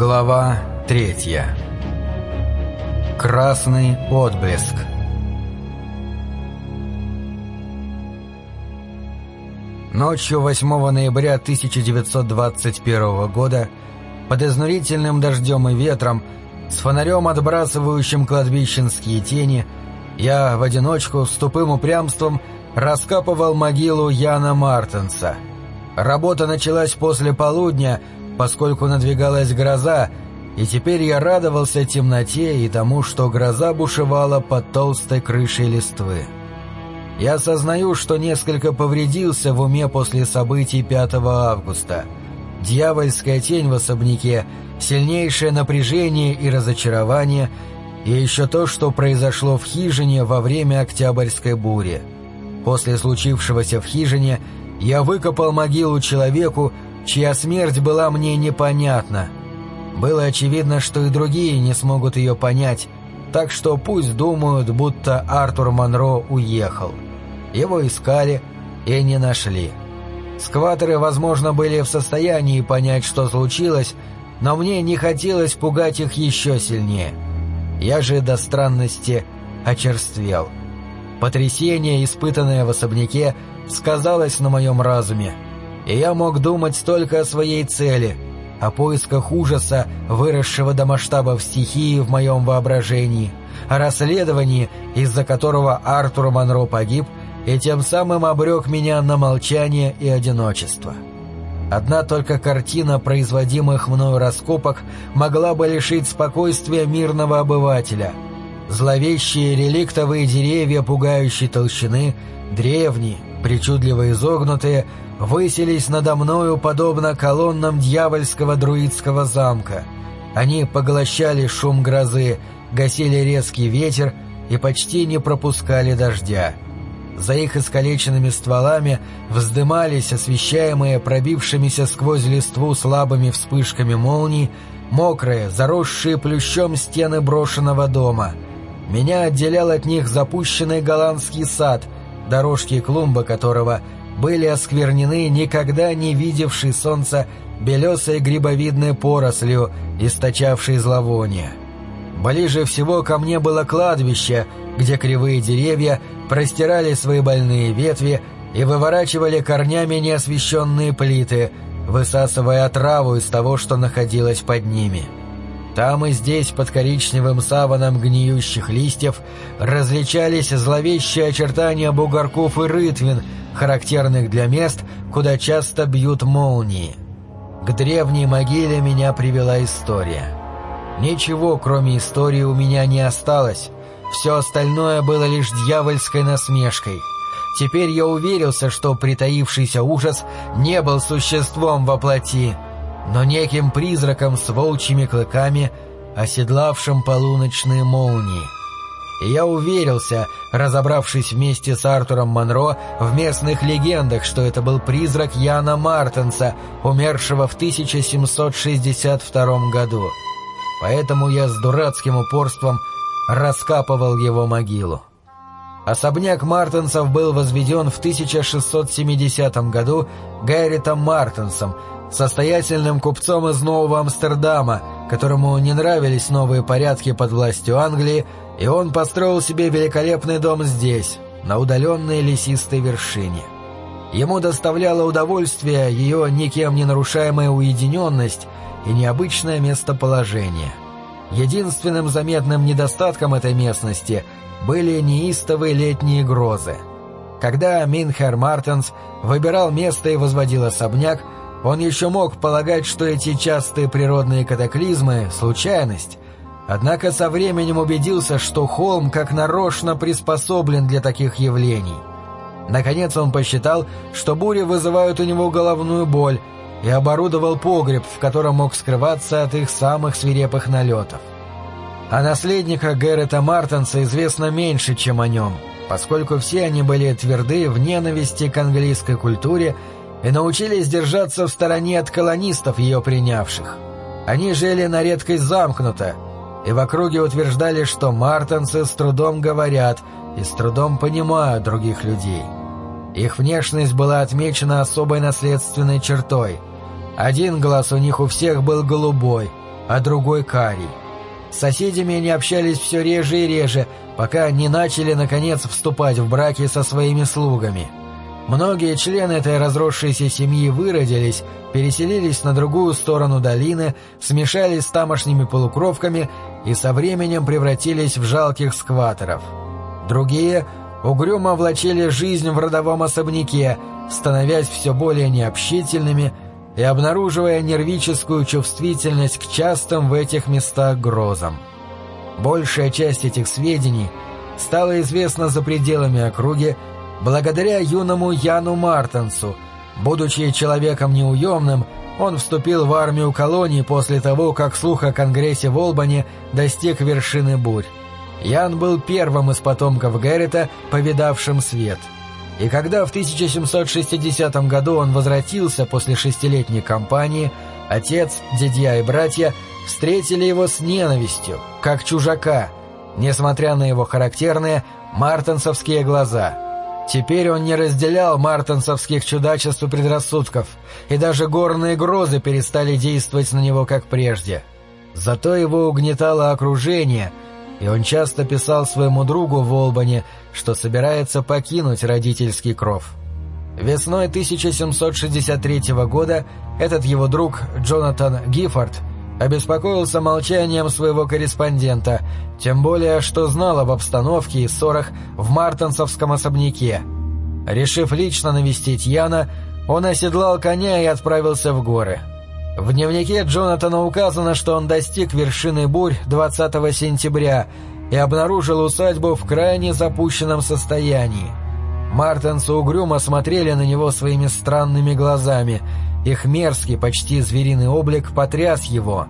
Глава третья. Красный отблеск. Ночью 8 ноября 1921 года под изнурительным дождем и ветром с фонарем, отбрасывающим кладбищенские тени, я в одиночку с тупым упрямством раскапывал могилу Яна Мартенса. Работа началась после полудня, поскольку надвигалась гроза, и теперь я радовался темноте и тому, что гроза бушевала под толстой крышей листвы. Я осознаю, что несколько повредился в уме после событий 5 августа. Дьявольская тень в особняке, сильнейшее напряжение и разочарование, и еще то, что произошло в хижине во время Октябрьской бури. После случившегося в хижине я выкопал могилу человеку, чья смерть была мне непонятна. Было очевидно, что и другие не смогут ее понять, так что пусть думают, будто Артур Монро уехал. Его искали и не нашли. Скваторы, возможно, были в состоянии понять, что случилось, но мне не хотелось пугать их еще сильнее. Я же до странности очерствел. Потрясение, испытанное в особняке, сказалось на моем разуме и я мог думать только о своей цели, о поисках ужаса, выросшего до масштабов стихии в моем воображении, о расследовании, из-за которого Артур Монро погиб, и тем самым обрек меня на молчание и одиночество. Одна только картина производимых мною раскопок могла бы лишить спокойствия мирного обывателя. Зловещие реликтовые деревья пугающей толщины, древние, причудливо изогнутые, высились надо мною подобно колоннам дьявольского друидского замка. Они поглощали шум грозы, гасили резкий ветер и почти не пропускали дождя. За их искалеченными стволами вздымались освещаемые пробившимися сквозь листву слабыми вспышками молний мокрые, заросшие плющом стены брошенного дома. Меня отделял от них запущенный голландский сад, дорожки клумбы которого — были осквернены никогда не видевшей солнца белесой грибовидной порослью, источавшей зловоние. Ближе всего ко мне было кладбище, где кривые деревья простирали свои больные ветви и выворачивали корнями неосвещенные плиты, высасывая отраву из того, что находилось под ними. Там и здесь под коричневым саваном гниющих листьев различались зловещие очертания бугорков и рытвин, характерных для мест, куда часто бьют молнии. К древней могиле меня привела история. Ничего, кроме истории, у меня не осталось. Все остальное было лишь дьявольской насмешкой. Теперь я уверился, что притаившийся ужас не был существом во плоти, но неким призраком с волчьими клыками, оседлавшим полуночные молнии. И я уверился, разобравшись вместе с Артуром Монро в местных легендах, что это был призрак Яна Мартенса, умершего в 1762 году. Поэтому я с дурацким упорством раскапывал его могилу. Особняк Мартенсов был возведен в 1670 году Гайритом Мартенсом, состоятельным купцом из Нового Амстердама, которому не нравились новые порядки под властью Англии, и он построил себе великолепный дом здесь, на удаленной лесистой вершине. Ему доставляло удовольствие ее никем не нарушаемая уединенность и необычное местоположение. Единственным заметным недостатком этой местности были неистовые летние грозы. Когда Минхер Мартенс выбирал место и возводил особняк, он еще мог полагать, что эти частые природные катаклизмы — случайность, однако со временем убедился, что холм как нарочно приспособлен для таких явлений. Наконец он посчитал, что бури вызывают у него головную боль, и оборудовал погреб, в котором мог скрываться от их самых свирепых налетов. О наследниках Гэррета Мартенса известно меньше, чем о нем, поскольку все они были тверды в ненависти к английской культуре и научились держаться в стороне от колонистов, ее принявших. Они жили на редкость замкнуто, и в округе утверждали, что мартенцы с трудом говорят и с трудом понимают других людей. Их внешность была отмечена особой наследственной чертой. Один глаз у них у всех был голубой, а другой карий. С соседями они общались все реже и реже, пока не начали, наконец, вступать в браки со своими слугами. Многие члены этой разросшейся семьи выродились, переселились на другую сторону долины, смешались с тамошними полукровками и со временем превратились в жалких скваторов. Другие угрюмо влачили жизнь в родовом особняке, становясь все более необщительными и обнаруживая нервическую чувствительность к частым в этих местах грозам. Большая часть этих сведений стала известна за пределами округи благодаря юному Яну Мартенсу. Будучи человеком неуемным, он вступил в армию колонии после того, как слух о Конгрессе в Олбани достиг вершины бурь. Ян был первым из потомков Гэррета, повидавшим свет – и когда в 1760 году он возвратился после шестилетней кампании, отец, дядья и братья встретили его с ненавистью, как чужака, несмотря на его характерные мартенсовские глаза. Теперь он не разделял мартенсовских чудачеств и предрассудков, и даже горные грозы перестали действовать на него как прежде. Зато его угнетало окружение — и он часто писал своему другу в Олбане, что собирается покинуть родительский кров. Весной 1763 года этот его друг Джонатан Гиффорд обеспокоился молчанием своего корреспондента, тем более, что знал об обстановке и ссорах в Мартенсовском особняке. Решив лично навестить Яна, он оседлал коня и отправился в горы. В дневнике Джонатана указано, что он достиг вершины бурь 20 сентября и обнаружил усадьбу в крайне запущенном состоянии. Мартенсы угрюмо смотрели на него своими странными глазами. Их мерзкий, почти звериный облик потряс его.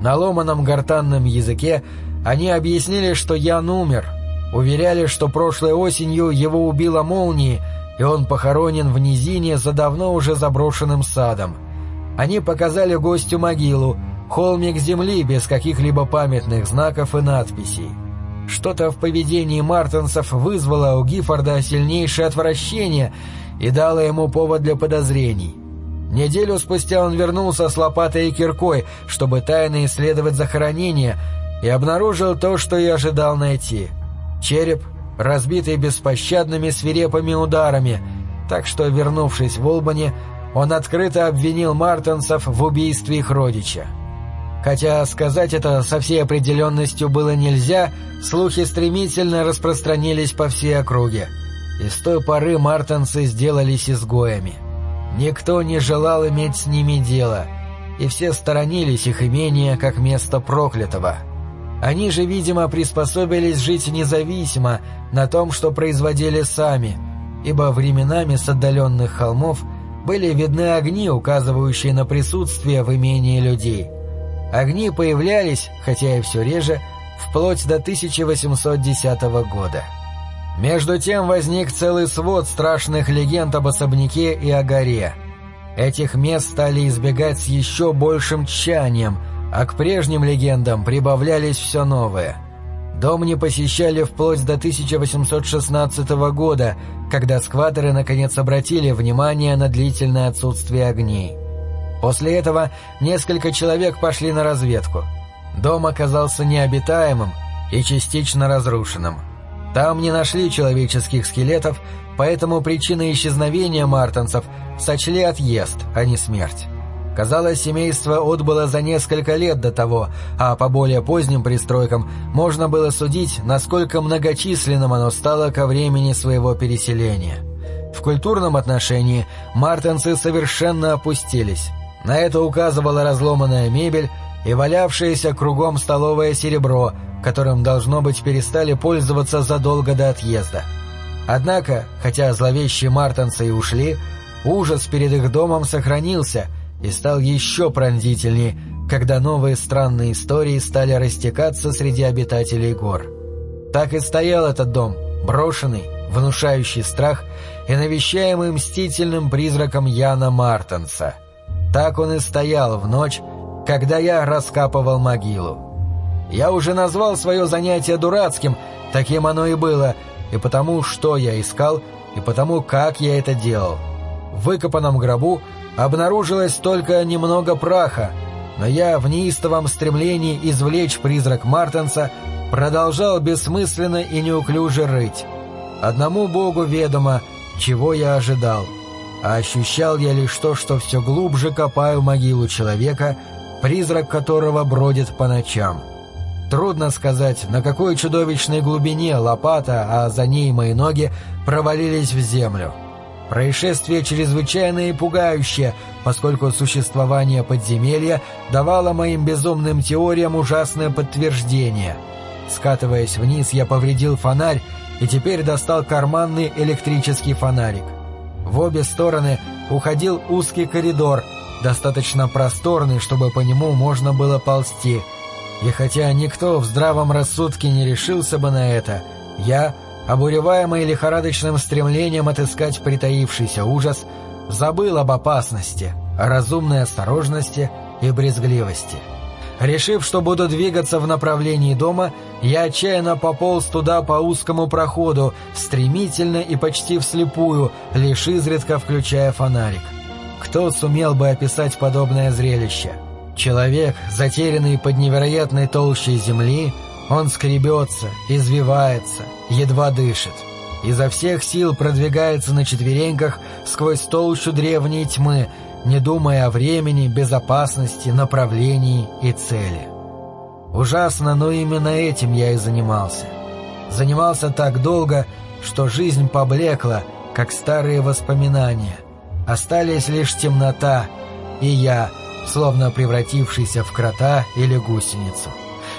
На ломаном гортанном языке они объяснили, что Ян умер. Уверяли, что прошлой осенью его убила молния, и он похоронен в низине за давно уже заброшенным садом. Они показали гостю могилу, холмик земли без каких-либо памятных знаков и надписей. Что-то в поведении Мартенсов вызвало у Гиффорда сильнейшее отвращение и дало ему повод для подозрений. Неделю спустя он вернулся с лопатой и киркой, чтобы тайно исследовать захоронение, и обнаружил то, что и ожидал найти. Череп, разбитый беспощадными свирепыми ударами, так что, вернувшись в Олбани, он открыто обвинил Мартенсов в убийстве их родича. Хотя сказать это со всей определенностью было нельзя, слухи стремительно распространились по всей округе. И с той поры мартенсы сделались изгоями. Никто не желал иметь с ними дело, и все сторонились их имения как место проклятого. Они же, видимо, приспособились жить независимо на том, что производили сами, ибо временами с отдаленных холмов – были видны огни, указывающие на присутствие в имении людей. Огни появлялись, хотя и все реже, вплоть до 1810 года. Между тем возник целый свод страшных легенд об особняке и о горе. Этих мест стали избегать с еще большим тщанием, а к прежним легендам прибавлялись все новое – Дом не посещали вплоть до 1816 года, когда скваторы наконец обратили внимание на длительное отсутствие огней. После этого несколько человек пошли на разведку. Дом оказался необитаемым и частично разрушенным. Там не нашли человеческих скелетов, поэтому причиной исчезновения мартенцев сочли отъезд, а не смерть. Казалось, семейство отбыло за несколько лет до того, а по более поздним пристройкам можно было судить, насколько многочисленным оно стало ко времени своего переселения. В культурном отношении мартенцы совершенно опустились. На это указывала разломанная мебель и валявшееся кругом столовое серебро, которым, должно быть, перестали пользоваться задолго до отъезда. Однако, хотя зловещие мартенцы и ушли, ужас перед их домом сохранился – и стал еще пронзительнее, когда новые странные истории стали растекаться среди обитателей гор. Так и стоял этот дом, брошенный, внушающий страх и навещаемый мстительным призраком Яна Мартенса. Так он и стоял в ночь, когда я раскапывал могилу. Я уже назвал свое занятие дурацким, таким оно и было, и потому, что я искал, и потому, как я это делал. В выкопанном гробу обнаружилось только немного праха, но я в неистовом стремлении извлечь призрак Мартенса продолжал бессмысленно и неуклюже рыть. Одному Богу ведомо, чего я ожидал, а ощущал я лишь то, что все глубже копаю могилу человека, призрак которого бродит по ночам. Трудно сказать, на какой чудовищной глубине лопата, а за ней мои ноги, провалились в землю. Происшествие чрезвычайно и пугающее, поскольку существование подземелья давало моим безумным теориям ужасное подтверждение. Скатываясь вниз, я повредил фонарь и теперь достал карманный электрический фонарик. В обе стороны уходил узкий коридор, достаточно просторный, чтобы по нему можно было ползти. И хотя никто в здравом рассудке не решился бы на это, я обуреваемый лихорадочным стремлением отыскать притаившийся ужас, забыл об опасности, о разумной осторожности и брезгливости. Решив, что буду двигаться в направлении дома, я отчаянно пополз туда по узкому проходу, стремительно и почти вслепую, лишь изредка включая фонарик. Кто сумел бы описать подобное зрелище? Человек, затерянный под невероятной толщей земли, он скребется, извивается, едва дышит. Изо всех сил продвигается на четвереньках сквозь толщу древней тьмы, не думая о времени, безопасности, направлении и цели. Ужасно, но именно этим я и занимался. Занимался так долго, что жизнь поблекла, как старые воспоминания. Остались лишь темнота и я, словно превратившийся в крота или гусеницу.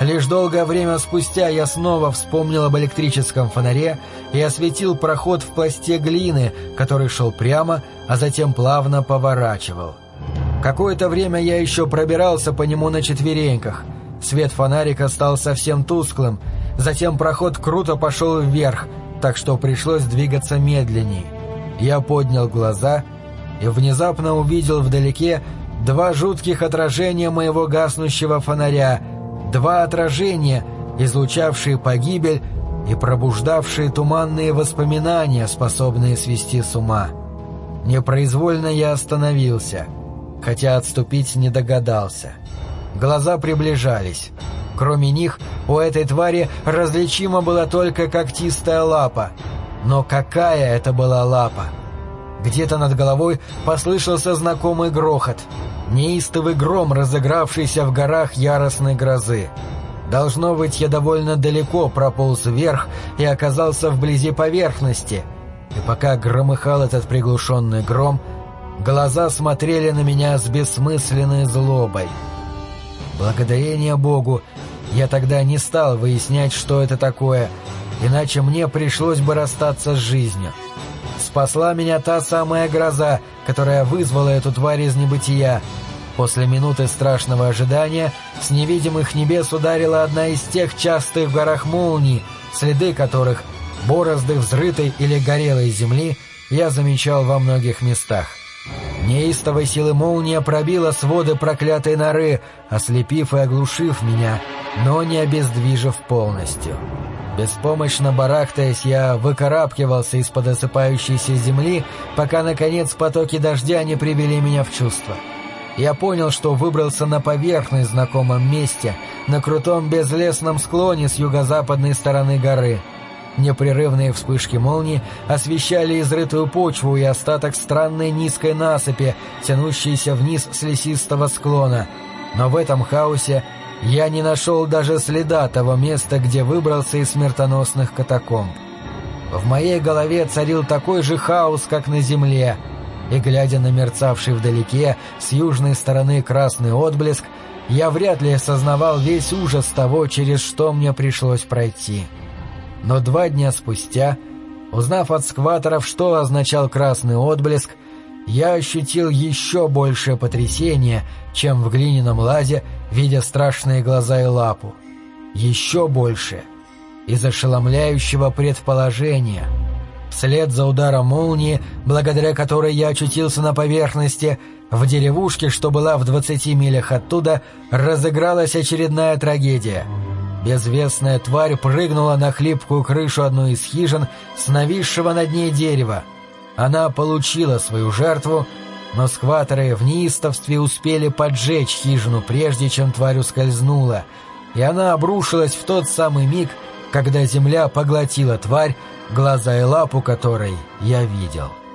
Лишь долгое время спустя я снова вспомнил об электрическом фонаре и осветил проход в пласте глины, который шел прямо, а затем плавно поворачивал. Какое-то время я еще пробирался по нему на четвереньках. Свет фонарика стал совсем тусклым, затем проход круто пошел вверх, так что пришлось двигаться медленнее. Я поднял глаза и внезапно увидел вдалеке два жутких отражения моего гаснущего фонаря — Два отражения, излучавшие погибель и пробуждавшие туманные воспоминания, способные свести с ума. Непроизвольно я остановился, хотя отступить не догадался. Глаза приближались. Кроме них, у этой твари различима была только когтистая лапа. Но какая это была лапа? Где-то над головой послышался знакомый грохот — Неистовый гром, разыгравшийся в горах яростной грозы. Должно быть, я довольно далеко прополз вверх и оказался вблизи поверхности. И пока громыхал этот приглушенный гром, глаза смотрели на меня с бессмысленной злобой. Благодарение Богу, я тогда не стал выяснять, что это такое, иначе мне пришлось бы расстаться с жизнью. Спасла меня та самая гроза, которая вызвала эту тварь из небытия. После минуты страшного ожидания с невидимых небес ударила одна из тех частых в горах молний, следы которых, борозды взрытой или горелой земли, я замечал во многих местах. Неистовой силы молния пробила своды проклятой норы, ослепив и оглушив меня, но не обездвижив полностью. Беспомощно барахтаясь, я выкарабкивался из-под осыпающейся земли, пока, наконец, потоки дождя не привели меня в чувство. Я понял, что выбрался на поверхность знакомом месте, на крутом безлесном склоне с юго-западной стороны горы. Непрерывные вспышки молний освещали изрытую почву и остаток странной низкой насыпи, тянущейся вниз с лесистого склона. Но в этом хаосе я не нашел даже следа того места, где выбрался из смертоносных катакомб. В моей голове царил такой же хаос, как на земле, и, глядя на мерцавший вдалеке с южной стороны красный отблеск, я вряд ли осознавал весь ужас того, через что мне пришлось пройти. Но два дня спустя, узнав от скваторов, что означал красный отблеск, я ощутил еще большее потрясение, чем в глиняном лазе, видя страшные глаза и лапу. Еще больше. Из ошеломляющего предположения. Вслед за ударом молнии, благодаря которой я очутился на поверхности, в деревушке, что была в двадцати милях оттуда, разыгралась очередная трагедия. Безвестная тварь прыгнула на хлипкую крышу одной из хижин с нависшего над ней дерева. Она получила свою жертву, но схваторы в неистовстве успели поджечь хижину, прежде чем тварь ускользнула, и она обрушилась в тот самый миг, когда земля поглотила тварь, глаза и лапу которой я видел. —